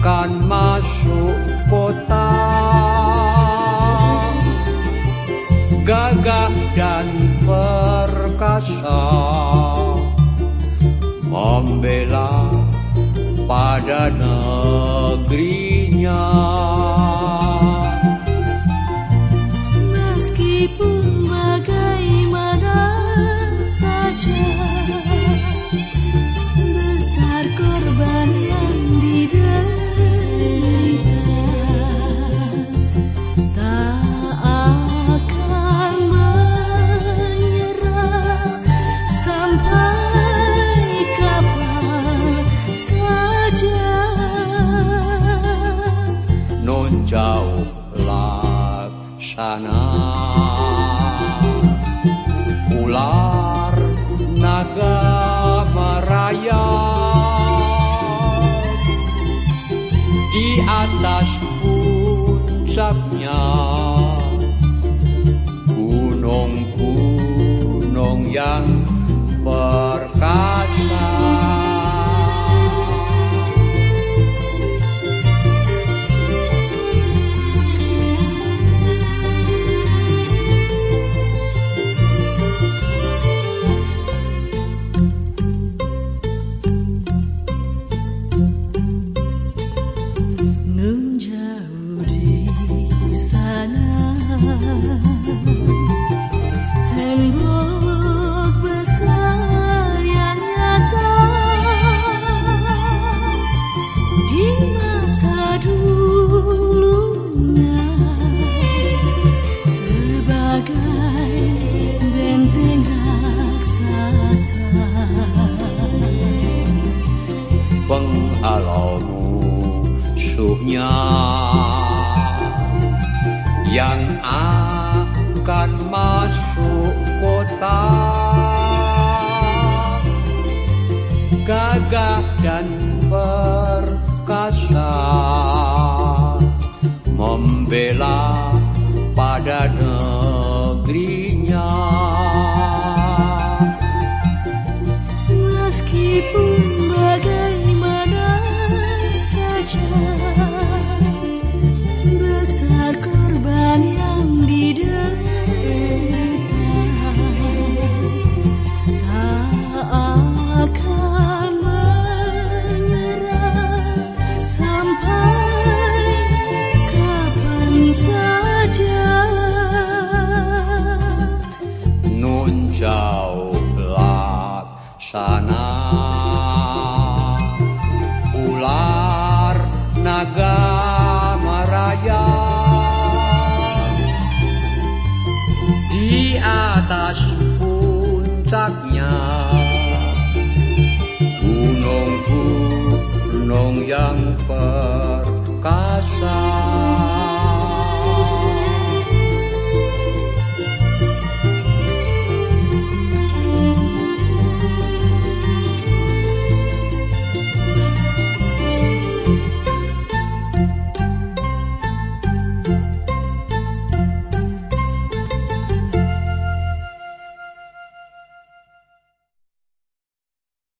akan masuk kota. Gagah dan perkasa Membela pada negerinya. 啊，乌拉！Penghalau musuhnya Yang akan masuk kota Gagah dan 啊。di atas puncaknya.